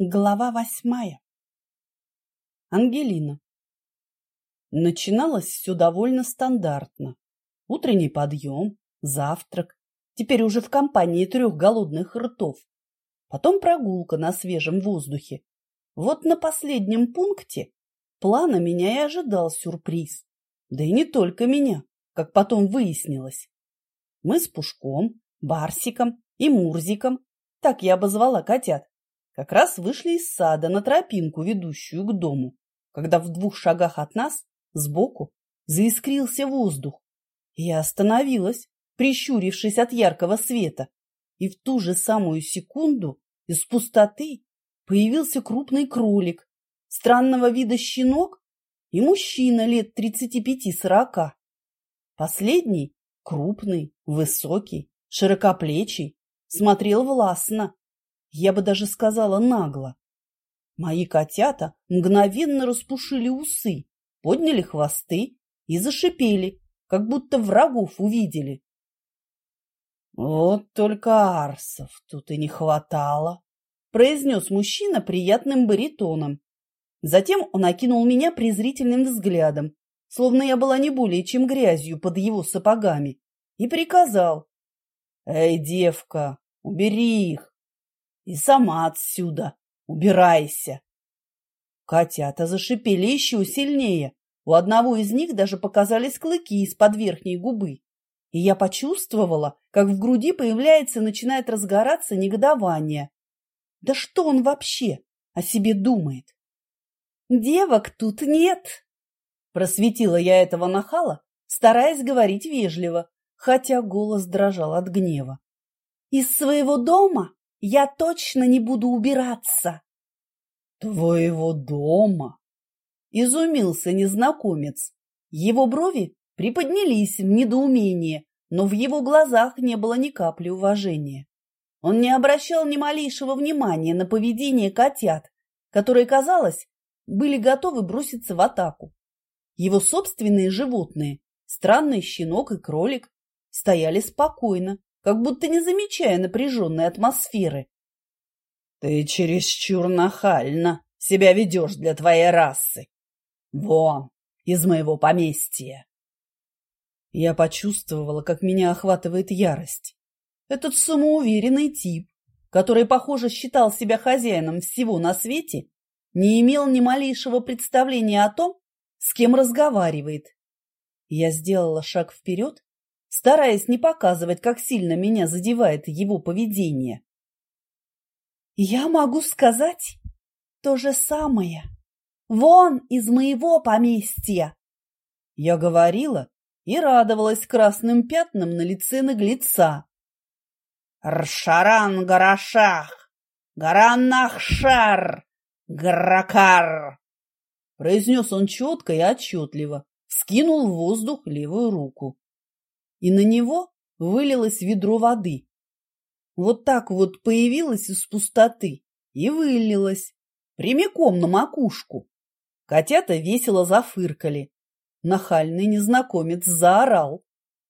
Глава восьмая. Ангелина. Начиналось все довольно стандартно. Утренний подъем, завтрак, теперь уже в компании трех голодных ртов. Потом прогулка на свежем воздухе. Вот на последнем пункте плана меня и ожидал сюрприз. Да и не только меня, как потом выяснилось. Мы с Пушком, Барсиком и Мурзиком, так я обозвала котят, как раз вышли из сада на тропинку, ведущую к дому, когда в двух шагах от нас, сбоку, заискрился воздух. Я остановилась, прищурившись от яркого света, и в ту же самую секунду из пустоты появился крупный кролик, странного вида щенок и мужчина лет тридцати пяти-сорока. Последний, крупный, высокий, широкоплечий, смотрел властно, я бы даже сказала нагло. Мои котята мгновенно распушили усы, подняли хвосты и зашипели, как будто врагов увидели. «Вот только арсов тут и не хватало», — произнес мужчина приятным баритоном. Затем он окинул меня презрительным взглядом, словно я была не более чем грязью под его сапогами, и приказал. «Эй, девка, убери их, и сама отсюда. Убирайся. Котята зашипели еще сильнее. У одного из них даже показались клыки из-под верхней губы. И я почувствовала, как в груди появляется и начинает разгораться негодование. Да что он вообще о себе думает? Девок тут нет. Просветила я этого нахала, стараясь говорить вежливо, хотя голос дрожал от гнева. Из своего дома я точно не буду убираться. Твоего дома? Изумился незнакомец. Его брови приподнялись в недоумении, но в его глазах не было ни капли уважения. Он не обращал ни малейшего внимания на поведение котят, которые, казалось, были готовы броситься в атаку. Его собственные животные, странный щенок и кролик, стояли спокойно, как будто не замечая напряженной атмосферы. — Ты чересчур нахально себя ведешь для твоей расы. Вон, из моего поместья. Я почувствовала, как меня охватывает ярость. Этот самоуверенный тип, который, похоже, считал себя хозяином всего на свете, не имел ни малейшего представления о том, с кем разговаривает. Я сделала шаг вперед стараясь не показывать, как сильно меня задевает его поведение. «Я могу сказать то же самое. Вон из моего поместья!» Я говорила и радовалась красным пятнам на лице наглеца. «Ршаран-гарашах! Гаранахшар! Гракар!» произнес он четко и отчетливо, скинул в воздух левую руку и на него вылилось ведро воды. Вот так вот появилось из пустоты и вылилось, прямиком на макушку. Котята весело зафыркали. Нахальный незнакомец заорал.